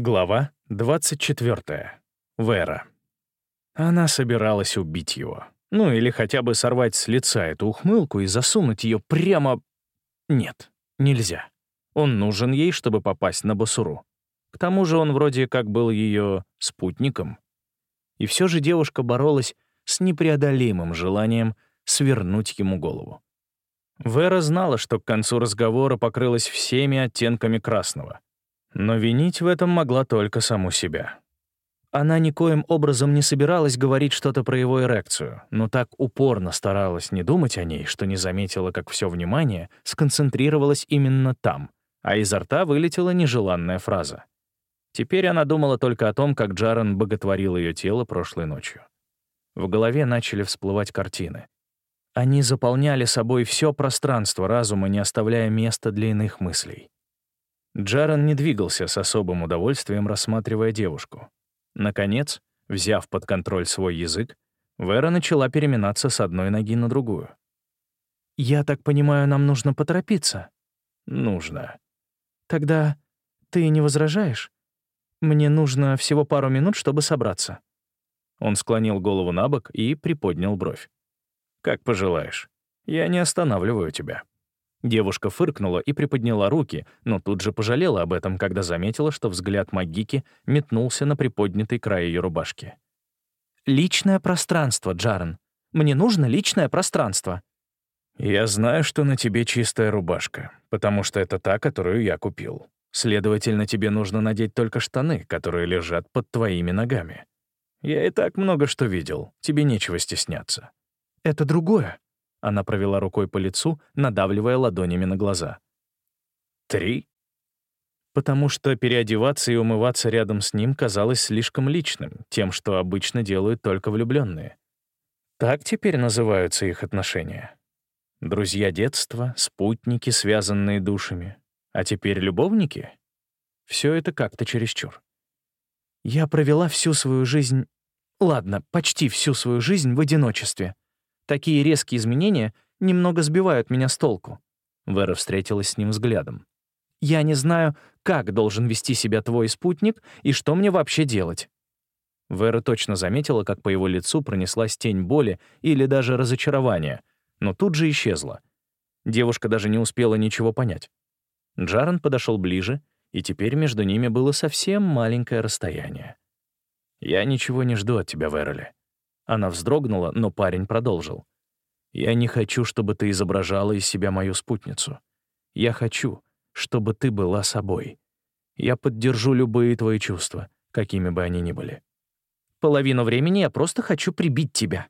Глава 24. Вера. Она собиралась убить его. Ну, или хотя бы сорвать с лица эту ухмылку и засунуть ее прямо... Нет, нельзя. Он нужен ей, чтобы попасть на Басуру. К тому же он вроде как был ее спутником. И все же девушка боролась с непреодолимым желанием свернуть ему голову. Вера знала, что к концу разговора покрылась всеми оттенками красного — но винить в этом могла только саму себя. Она никоим образом не собиралась говорить что-то про его эрекцию, но так упорно старалась не думать о ней, что не заметила, как все внимание сконцентрировалось именно там, а изо рта вылетела нежеланная фраза. Теперь она думала только о том, как Джарен боготворил ее тело прошлой ночью. В голове начали всплывать картины. Они заполняли собой все пространство разума, не оставляя места для иных мыслей. Джаран не двигался с особым удовольствием, рассматривая девушку. Наконец, взяв под контроль свой язык, Вера начала переминаться с одной ноги на другую. «Я так понимаю, нам нужно поторопиться?» «Нужно». «Тогда ты не возражаешь? Мне нужно всего пару минут, чтобы собраться». Он склонил голову на бок и приподнял бровь. «Как пожелаешь. Я не останавливаю тебя». Девушка фыркнула и приподняла руки, но тут же пожалела об этом, когда заметила, что взгляд Магики метнулся на приподнятый край ее рубашки. «Личное пространство, Джарен. Мне нужно личное пространство». «Я знаю, что на тебе чистая рубашка, потому что это та, которую я купил. Следовательно, тебе нужно надеть только штаны, которые лежат под твоими ногами. Я и так много что видел, тебе нечего стесняться». «Это другое», она провела рукой по лицу, надавливая ладонями на глаза. «Три?» Потому что переодеваться и умываться рядом с ним казалось слишком личным, тем, что обычно делают только влюбленные. Так теперь называются их отношения. Друзья детства, спутники, связанные душами. А теперь любовники? Все это как-то чересчур. Я провела всю свою жизнь... Ладно, почти всю свою жизнь в одиночестве. Такие резкие изменения немного сбивают меня с толку». Вера встретилась с ним взглядом. «Я не знаю, как должен вести себя твой спутник и что мне вообще делать». Вера точно заметила, как по его лицу пронеслась тень боли или даже разочарования, но тут же исчезла. Девушка даже не успела ничего понять. Джаран подошел ближе, и теперь между ними было совсем маленькое расстояние. «Я ничего не жду от тебя, Вероли. Она вздрогнула, но парень продолжил. «Я не хочу, чтобы ты изображала из себя мою спутницу. Я хочу, чтобы ты была собой. Я поддержу любые твои чувства, какими бы они ни были. Половину времени я просто хочу прибить тебя».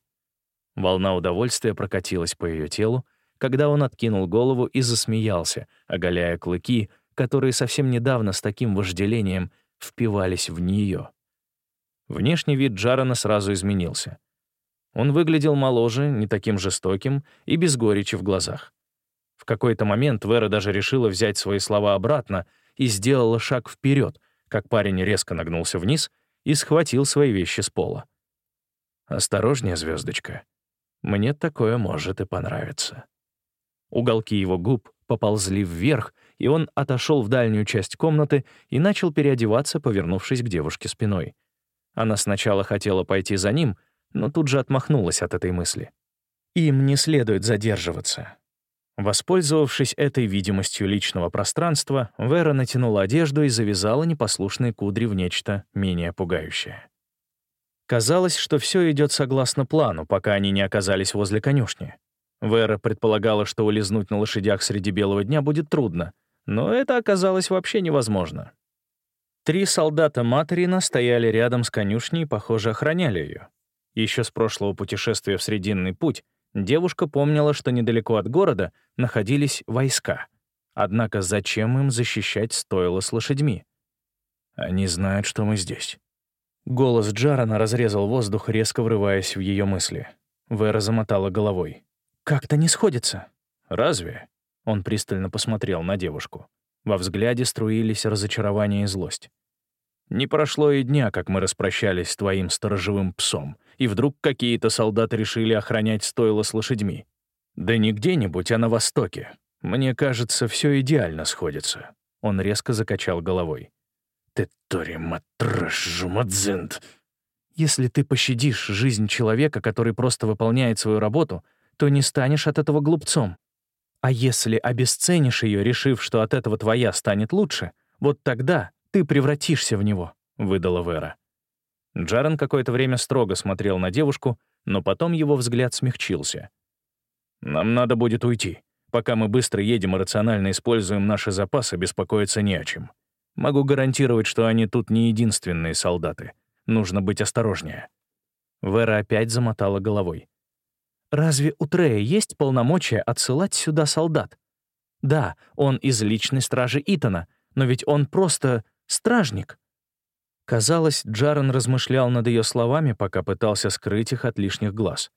Волна удовольствия прокатилась по ее телу, когда он откинул голову и засмеялся, оголяя клыки, которые совсем недавно с таким вожделением впивались в нее. Внешний вид Джарана сразу изменился. Он выглядел моложе, не таким жестоким и без горечи в глазах. В какой-то момент Вера даже решила взять свои слова обратно и сделала шаг вперед, как парень резко нагнулся вниз и схватил свои вещи с пола. «Осторожнее, звездочка. Мне такое может и понравиться». Уголки его губ поползли вверх, и он отошел в дальнюю часть комнаты и начал переодеваться, повернувшись к девушке спиной. Она сначала хотела пойти за ним — но тут же отмахнулась от этой мысли. Им не следует задерживаться. Воспользовавшись этой видимостью личного пространства, Вера натянула одежду и завязала непослушные кудри в нечто менее пугающее. Казалось, что все идет согласно плану, пока они не оказались возле конюшни. Вера предполагала, что улизнуть на лошадях среди белого дня будет трудно, но это оказалось вообще невозможно. Три солдата Материна стояли рядом с конюшней и, похоже, охраняли ее. Еще с прошлого путешествия в Срединный путь девушка помнила, что недалеко от города находились войска. Однако зачем им защищать стойло с лошадьми? Они знают, что мы здесь. Голос Джарана разрезал воздух, резко врываясь в ее мысли. Вера замотала головой. «Как-то не сходится». «Разве?» Он пристально посмотрел на девушку. Во взгляде струились разочарование и злость. Не прошло и дня, как мы распрощались с твоим сторожевым псом, и вдруг какие-то солдаты решили охранять стойло с лошадьми. Да не где-нибудь, а на востоке. Мне кажется, все идеально сходится. Он резко закачал головой. ты, Тори Матрэш Жумадзент!» Если ты пощадишь жизнь человека, который просто выполняет свою работу, то не станешь от этого глупцом. А если обесценишь ее, решив, что от этого твоя станет лучше, вот тогда ты превратишься в него», — выдала Вера. Джарен какое-то время строго смотрел на девушку, но потом его взгляд смягчился. «Нам надо будет уйти. Пока мы быстро едем и рационально используем наши запасы, беспокоиться не о чем. Могу гарантировать, что они тут не единственные солдаты. Нужно быть осторожнее». Вера опять замотала головой. «Разве у Трея есть полномочия отсылать сюда солдат? Да, он из личной стражи Итана, но ведь он просто стражник». Казалось, Джарен размышлял над ее словами, пока пытался скрыть их от лишних глаз.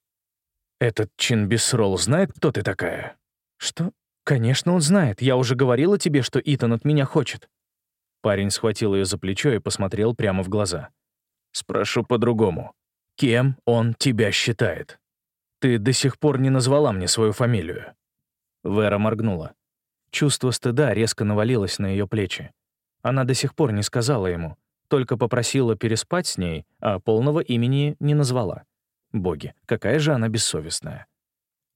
«Этот Чинбисрол знает, кто ты такая?» «Что? Конечно, он знает. Я уже говорила тебе, что Итан от меня хочет». Парень схватил ее за плечо и посмотрел прямо в глаза. «Спрошу по-другому. Кем он тебя считает? Ты до сих пор не назвала мне свою фамилию». Вера моргнула. Чувство стыда резко навалилось на ее плечи. Она до сих пор не сказала ему, только попросила переспать с ней, а полного имени не назвала. Боги, какая же она бессовестная.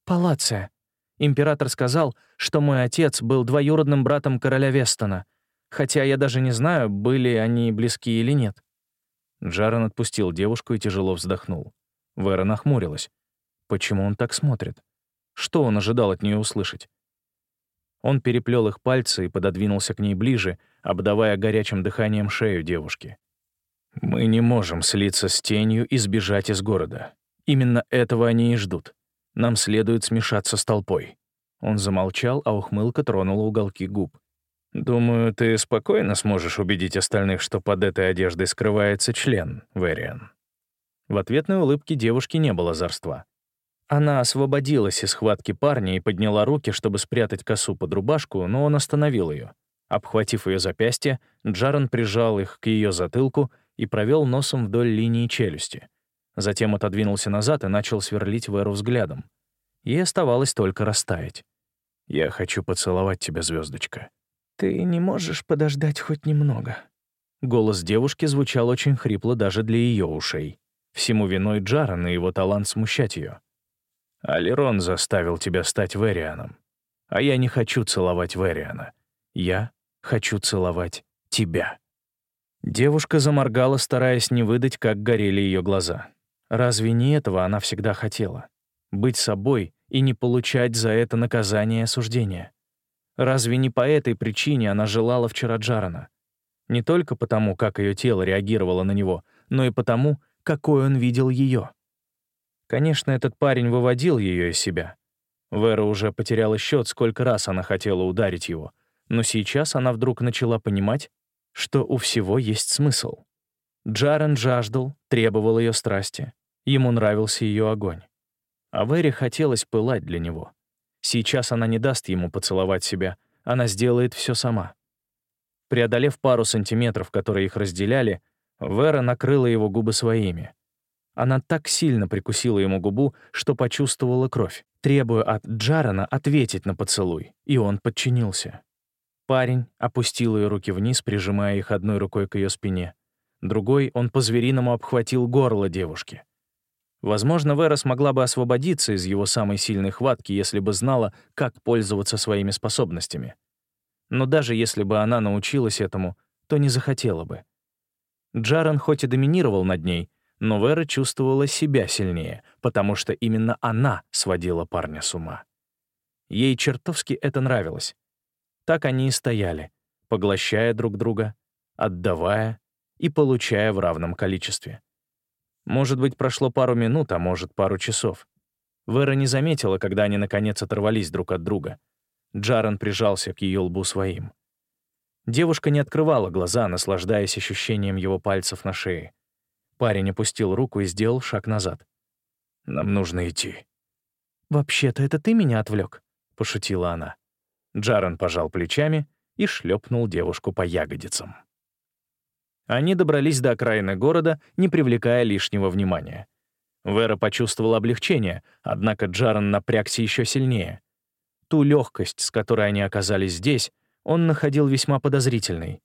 «Палация. Император сказал, что мой отец был двоюродным братом короля Вестона, хотя я даже не знаю, были они близки или нет». Джарен отпустил девушку и тяжело вздохнул. Вера нахмурилась. Почему он так смотрит? Что он ожидал от нее услышать? Он переплел их пальцы и пододвинулся к ней ближе, обдавая горячим дыханием шею девушки. «Мы не можем слиться с тенью и сбежать из города. Именно этого они и ждут. Нам следует смешаться с толпой». Он замолчал, а ухмылка тронула уголки губ. «Думаю, ты спокойно сможешь убедить остальных, что под этой одеждой скрывается член, Вэриан». В ответной улыбке девушки не было зарства. Она освободилась из схватки парня и подняла руки, чтобы спрятать косу под рубашку, но он остановил ее. Обхватив ее запястье, Джаран прижал их к ее затылку и провел носом вдоль линии челюсти. Затем отодвинулся назад и начал сверлить Веру взглядом. Ей оставалось только растаять. «Я хочу поцеловать тебя, звездочка. «Ты не можешь подождать хоть немного?» Голос девушки звучал очень хрипло даже для ее ушей. Всему виной Джаран и его талант смущать ее. Алирон заставил тебя стать Верианом. А я не хочу целовать Вериана. Я хочу целовать тебя». Девушка заморгала, стараясь не выдать, как горели ее глаза. Разве не этого она всегда хотела? Быть собой и не получать за это наказание и осуждение. Разве не по этой причине она желала вчера Джарана? Не только потому, как ее тело реагировало на него, но и потому, какой он видел ее. Конечно, этот парень выводил ее из себя. Вера уже потеряла счет, сколько раз она хотела ударить его, но сейчас она вдруг начала понимать, что у всего есть смысл. Джарен жаждал, требовал ее страсти. Ему нравился ее огонь. А Вере хотелось пылать для него. Сейчас она не даст ему поцеловать себя, она сделает все сама. Преодолев пару сантиметров, которые их разделяли, Вера накрыла его губы своими. Она так сильно прикусила ему губу, что почувствовала кровь, требуя от Джарана ответить на поцелуй, и он подчинился. Парень опустил ее руки вниз, прижимая их одной рукой к ее спине. Другой он по-звериному обхватил горло девушки. Возможно, Вера смогла бы освободиться из его самой сильной хватки, если бы знала, как пользоваться своими способностями. Но даже если бы она научилась этому, то не захотела бы. Джаран хоть и доминировал над ней, но Вера чувствовала себя сильнее, потому что именно она сводила парня с ума. Ей чертовски это нравилось. Так они и стояли, поглощая друг друга, отдавая и получая в равном количестве. Может быть, прошло пару минут, а может, пару часов. Вера не заметила, когда они наконец оторвались друг от друга. Джаран прижался к ее лбу своим. Девушка не открывала глаза, наслаждаясь ощущением его пальцев на шее. Парень опустил руку и сделал шаг назад. «Нам нужно идти». «Вообще-то это ты меня отвлек, пошутила она. Джаран пожал плечами и шлепнул девушку по ягодицам. Они добрались до окраины города, не привлекая лишнего внимания. Вера почувствовала облегчение, однако Джаран напрягся еще сильнее. Ту легкость, с которой они оказались здесь, он находил весьма подозрительной.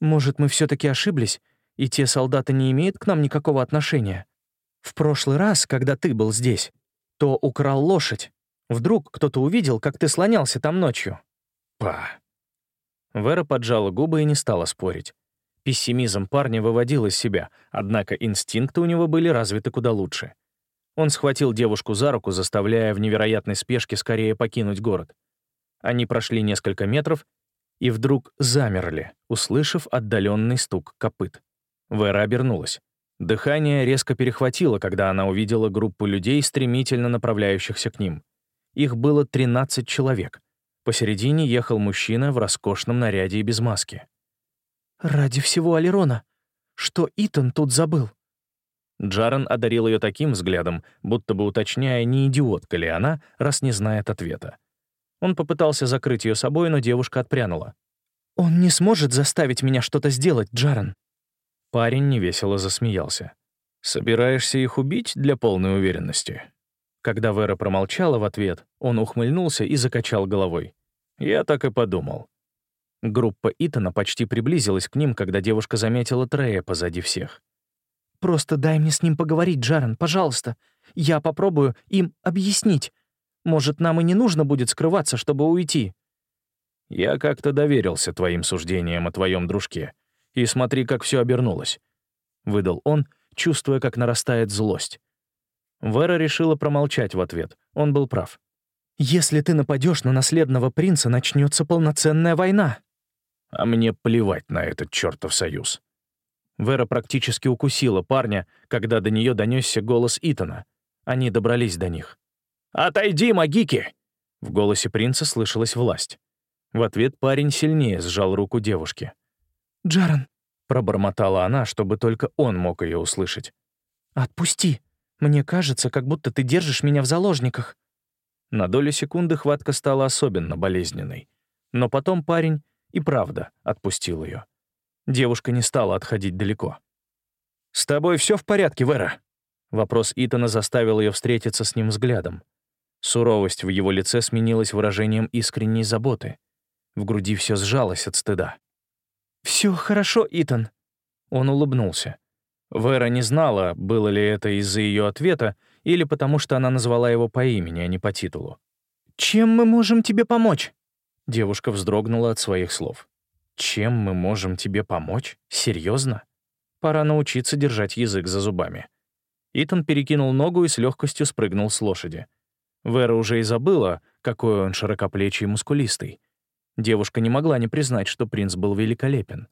Может, мы все-таки ошиблись, и те солдаты не имеют к нам никакого отношения? В прошлый раз, когда ты был здесь, то украл лошадь. Вдруг кто-то увидел, как ты слонялся там ночью. Па. Вера поджала губы и не стала спорить. Пессимизм парня выводил из себя, однако инстинкты у него были развиты куда лучше. Он схватил девушку за руку, заставляя в невероятной спешке скорее покинуть город. Они прошли несколько метров и вдруг замерли, услышав отдаленный стук копыт. Вера обернулась. Дыхание резко перехватило, когда она увидела группу людей, стремительно направляющихся к ним. Их было 13 человек. Посередине ехал мужчина в роскошном наряде и без маски. «Ради всего Алерона! Что Итан тут забыл?» Джарен одарил ее таким взглядом, будто бы уточняя, не идиотка ли она, раз не знает ответа. Он попытался закрыть ее собой, но девушка отпрянула. «Он не сможет заставить меня что-то сделать, Джарен». Парень невесело засмеялся. «Собираешься их убить для полной уверенности?» Когда Вера промолчала в ответ, он ухмыльнулся и закачал головой. «Я так и подумал. Группа Итана почти приблизилась к ним, когда девушка заметила Трея позади всех. «Просто дай мне с ним поговорить, Джарен, пожалуйста. Я попробую им объяснить. Может, нам и не нужно будет скрываться, чтобы уйти». «Я как-то доверился твоим суждениям о твоем дружке. И смотри, как все обернулось», — выдал он, чувствуя, как нарастает злость. Вера решила промолчать в ответ. Он был прав. «Если ты нападешь на наследного принца, начнется полноценная война», а мне плевать на этот чертов союз. Вера практически укусила парня, когда до нее донесся голос Итана. Они добрались до них. «Отойди, магики!» В голосе принца слышалась власть. В ответ парень сильнее сжал руку девушки. «Джаран», — пробормотала она, чтобы только он мог ее услышать. «Отпусти. Мне кажется, как будто ты держишь меня в заложниках». На долю секунды хватка стала особенно болезненной. Но потом парень и правда отпустил ее. Девушка не стала отходить далеко. «С тобой все в порядке, Вера?» Вопрос Итана заставил ее встретиться с ним взглядом. Суровость в его лице сменилась выражением искренней заботы. В груди все сжалось от стыда. Все хорошо, Итан». Он улыбнулся. Вера не знала, было ли это из-за ее ответа или потому что она назвала его по имени, а не по титулу. «Чем мы можем тебе помочь?» Девушка вздрогнула от своих слов. «Чем мы можем тебе помочь? Серьезно? Пора научиться держать язык за зубами». Итан перекинул ногу и с легкостью спрыгнул с лошади. Вера уже и забыла, какой он широкоплечий и мускулистый. Девушка не могла не признать, что принц был великолепен.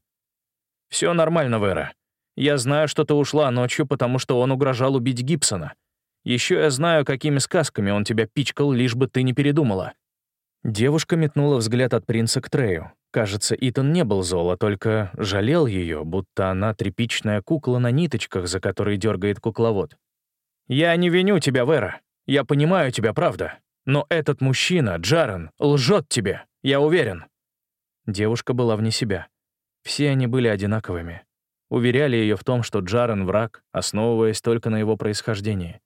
«Все нормально, Вера. Я знаю, что ты ушла ночью, потому что он угрожал убить Гибсона. Еще я знаю, какими сказками он тебя пичкал, лишь бы ты не передумала. Девушка метнула взгляд от принца к Трею. Кажется, Итан не был зол, а только жалел ее, будто она тряпичная кукла на ниточках, за которой дергает кукловод. «Я не виню тебя, Вера. Я понимаю тебя, правда. Но этот мужчина, Джарен, лжет тебе, я уверен». Девушка была вне себя. Все они были одинаковыми. Уверяли ее в том, что Джарен — враг, основываясь только на его происхождении.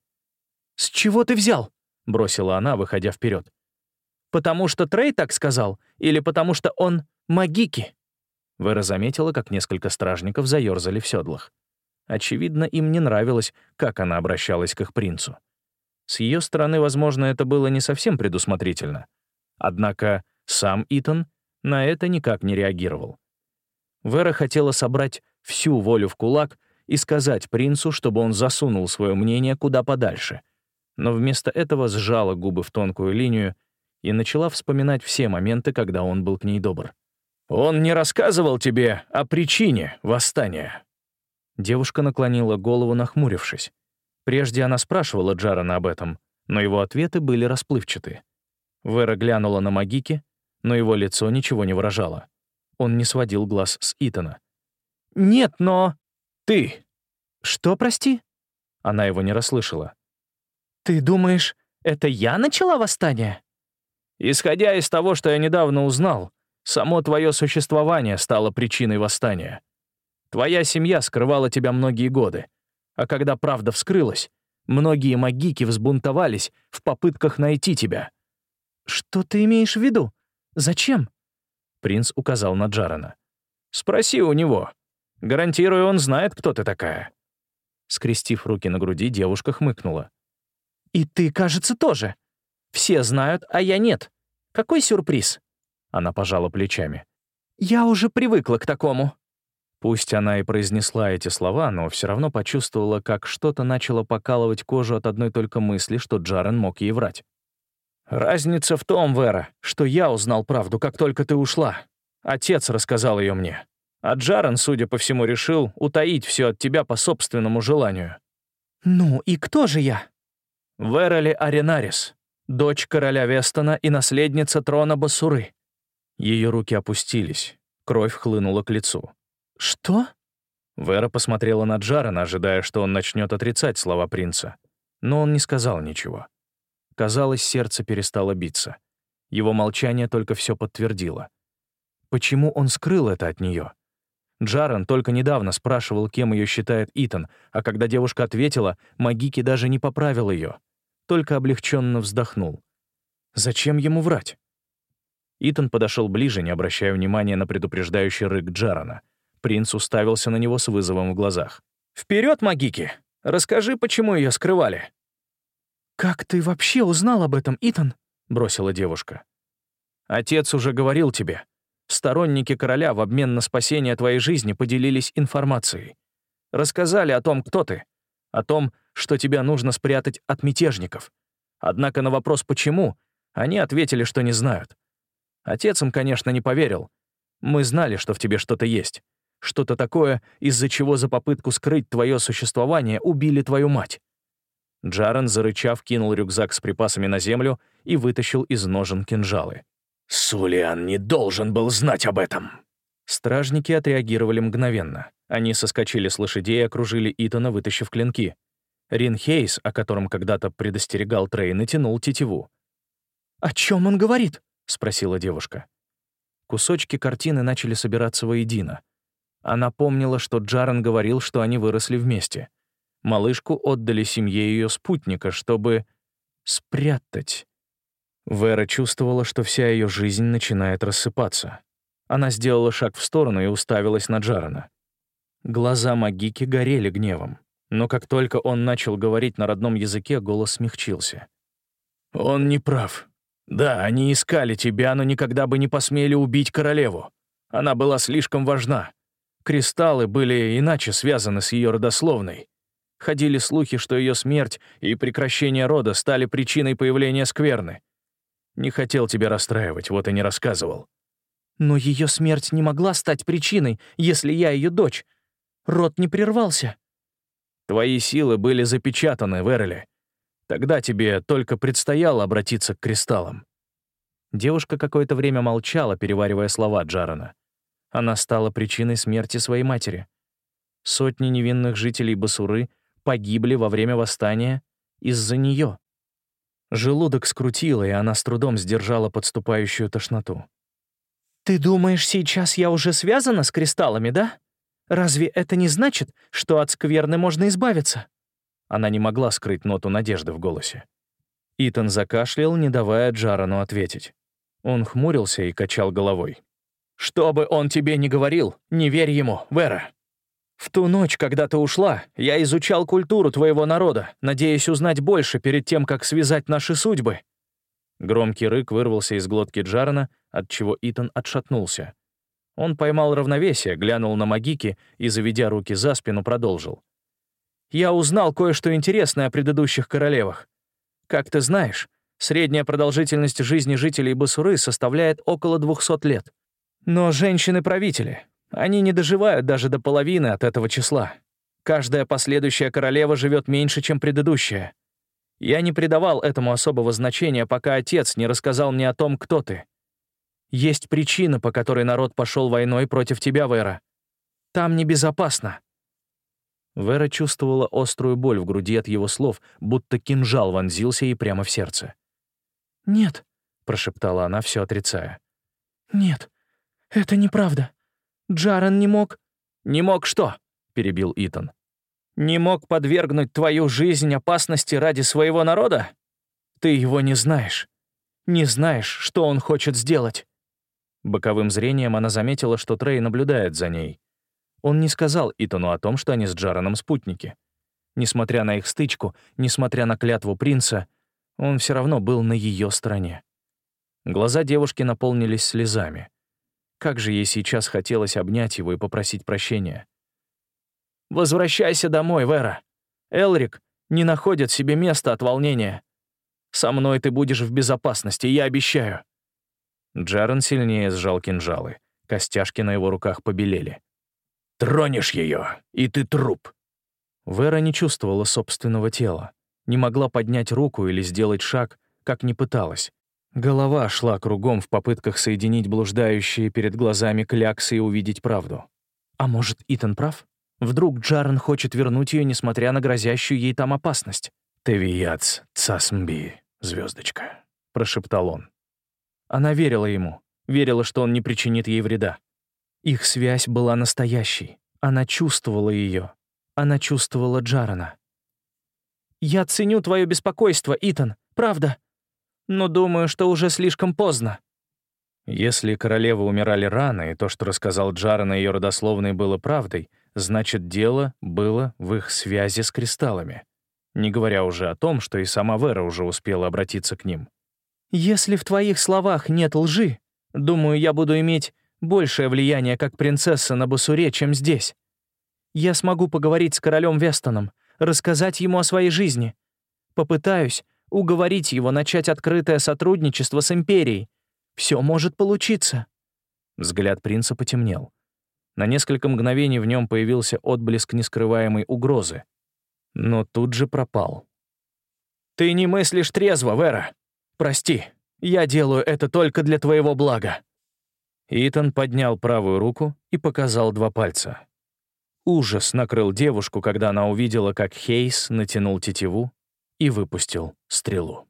«С чего ты взял?» — бросила она, выходя вперед. Потому что Трей так сказал? Или потому что он магики?» Вера заметила, как несколько стражников заерзали в седлах. Очевидно, им не нравилось, как она обращалась к их принцу. С ее стороны, возможно, это было не совсем предусмотрительно. Однако сам Итан на это никак не реагировал. Вера хотела собрать всю волю в кулак и сказать принцу, чтобы он засунул свое мнение куда подальше, но вместо этого сжала губы в тонкую линию и начала вспоминать все моменты, когда он был к ней добр. «Он не рассказывал тебе о причине восстания?» Девушка наклонила голову, нахмурившись. Прежде она спрашивала Джарана об этом, но его ответы были расплывчаты. Вера глянула на Магики, но его лицо ничего не выражало. Он не сводил глаз с Итана. «Нет, но...» «Ты!» «Что, прости?» Она его не расслышала. «Ты думаешь, это я начала восстание?» Исходя из того, что я недавно узнал, само твое существование стало причиной восстания. Твоя семья скрывала тебя многие годы, а когда правда вскрылась, многие магики взбунтовались в попытках найти тебя». «Что ты имеешь в виду? Зачем?» Принц указал на Джарана. Спроси у него. Гарантирую, он знает, кто ты такая». Скрестив руки на груди, девушка хмыкнула. «И ты, кажется, тоже. Все знают, а я нет. Какой сюрприз?» Она пожала плечами. «Я уже привыкла к такому». Пусть она и произнесла эти слова, но все равно почувствовала, как что-то начало покалывать кожу от одной только мысли, что Джарен мог ей врать. «Разница в том, Вера, что я узнал правду, как только ты ушла. Отец рассказал ее мне. А Джарен, судя по всему, решил утаить все от тебя по собственному желанию». «Ну и кто же я?» «Верали Аренарис, дочь короля Вестона и наследница трона Басуры». Ее руки опустились, кровь хлынула к лицу. «Что?» Вера посмотрела на Джарена, ожидая, что он начнет отрицать слова принца. Но он не сказал ничего. Казалось, сердце перестало биться. Его молчание только все подтвердило. Почему он скрыл это от нее? Джарен только недавно спрашивал, кем ее считает Итан, а когда девушка ответила, Магики даже не поправил ее, только облегченно вздохнул. Зачем ему врать? Итан подошел ближе, не обращая внимания на предупреждающий рык Джарена. Принц уставился на него с вызовом в глазах. «Вперед, Магики! Расскажи, почему ее скрывали!» «Как ты вообще узнал об этом, Итан?» — бросила девушка. «Отец уже говорил тебе. Сторонники короля в обмен на спасение твоей жизни поделились информацией. Рассказали о том, кто ты, о том, что тебя нужно спрятать от мятежников. Однако на вопрос «почему» они ответили, что не знают. Отец им, конечно, не поверил. Мы знали, что в тебе что-то есть. Что-то такое, из-за чего за попытку скрыть твое существование убили твою мать. Джарен, зарычав, кинул рюкзак с припасами на землю и вытащил из ножен кинжалы. «Сулиан не должен был знать об этом!» Стражники отреагировали мгновенно. Они соскочили с лошадей и окружили Итана, вытащив клинки. Рин Хейс, о котором когда-то предостерегал Трей, натянул тетиву. «О чем он говорит?» — спросила девушка. Кусочки картины начали собираться воедино. Она помнила, что Джарен говорил, что они выросли вместе. Малышку отдали семье ее спутника, чтобы спрятать. Вера чувствовала, что вся ее жизнь начинает рассыпаться. Она сделала шаг в сторону и уставилась на Джарена. Глаза Магики горели гневом, но как только он начал говорить на родном языке, голос смягчился. «Он не прав. Да, они искали тебя, но никогда бы не посмели убить королеву. Она была слишком важна. Кристаллы были иначе связаны с ее родословной. Ходили слухи, что ее смерть и прекращение рода стали причиной появления скверны. Не хотел тебя расстраивать, вот и не рассказывал. Но ее смерть не могла стать причиной, если я ее дочь. Род не прервался. Твои силы были запечатаны, Верли. Тогда тебе только предстояло обратиться к кристаллам. Девушка какое-то время молчала, переваривая слова Джарана. Она стала причиной смерти своей матери. Сотни невинных жителей Басуры погибли во время восстания из-за нее. Желудок скрутило, и она с трудом сдержала подступающую тошноту. «Ты думаешь, сейчас я уже связана с кристаллами, да? Разве это не значит, что от скверны можно избавиться?» Она не могла скрыть ноту надежды в голосе. Итан закашлял, не давая Джарану ответить. Он хмурился и качал головой. «Что бы он тебе ни говорил, не верь ему, Вера. В ту ночь, когда ты ушла, я изучал культуру твоего народа, надеясь узнать больше перед тем, как связать наши судьбы». Громкий рык вырвался из глотки Джарана, от чего Итан отшатнулся. Он поймал равновесие, глянул на Магики и, заведя руки за спину, продолжил. «Я узнал кое-что интересное о предыдущих королевах. Как ты знаешь, средняя продолжительность жизни жителей Басуры составляет около 200 лет. Но женщины-правители, они не доживают даже до половины от этого числа. Каждая последующая королева живет меньше, чем предыдущая. Я не придавал этому особого значения, пока отец не рассказал мне о том, кто ты. Есть причина, по которой народ пошел войной против тебя, Вера. Там небезопасно». Вера чувствовала острую боль в груди от его слов, будто кинжал вонзился ей прямо в сердце. «Нет», — прошептала она, все отрицая. «Нет, это неправда. Джаран не мог...» «Не мог что?» — перебил Итан. «Не мог подвергнуть твою жизнь опасности ради своего народа? Ты его не знаешь. Не знаешь, что он хочет сделать». Боковым зрением она заметила, что Трей наблюдает за ней. Он не сказал Итану о том, что они с Джараном спутники. Несмотря на их стычку, несмотря на клятву принца, он все равно был на ее стороне. Глаза девушки наполнились слезами. Как же ей сейчас хотелось обнять его и попросить прощения. «Возвращайся домой, Вера. Элрик не находит себе места от волнения. Со мной ты будешь в безопасности, я обещаю». Джарен сильнее сжал кинжалы. Костяшки на его руках побелели. «Тронешь ее, и ты труп!» Вера не чувствовала собственного тела, не могла поднять руку или сделать шаг, как не пыталась. Голова шла кругом в попытках соединить блуждающие перед глазами кляксы и увидеть правду. А может, Итан прав? Вдруг Джарен хочет вернуть ее, несмотря на грозящую ей там опасность? «Тевияц цасмби, звездочка», — прошептал он. Она верила ему, верила, что он не причинит ей вреда. Их связь была настоящей. Она чувствовала ее. Она чувствовала Джарена. «Я ценю твое беспокойство, Итан, правда. Но думаю, что уже слишком поздно». Если королевы умирали рано, и то, что рассказал Джарен о ее родословной, было правдой, значит, дело было в их связи с кристаллами. Не говоря уже о том, что и сама Вера уже успела обратиться к ним. «Если в твоих словах нет лжи, думаю, я буду иметь большее влияние как принцесса на Басуре, чем здесь. Я смогу поговорить с королем Вестоном, рассказать ему о своей жизни. Попытаюсь уговорить его начать открытое сотрудничество с Империей. Все может получиться». Взгляд принца потемнел. На несколько мгновений в нем появился отблеск нескрываемой угрозы, но тут же пропал. «Ты не мыслишь трезво, Вера. Прости, я делаю это только для твоего блага». Итан поднял правую руку и показал два пальца. Ужас накрыл девушку, когда она увидела, как Хейс натянул тетиву и выпустил стрелу.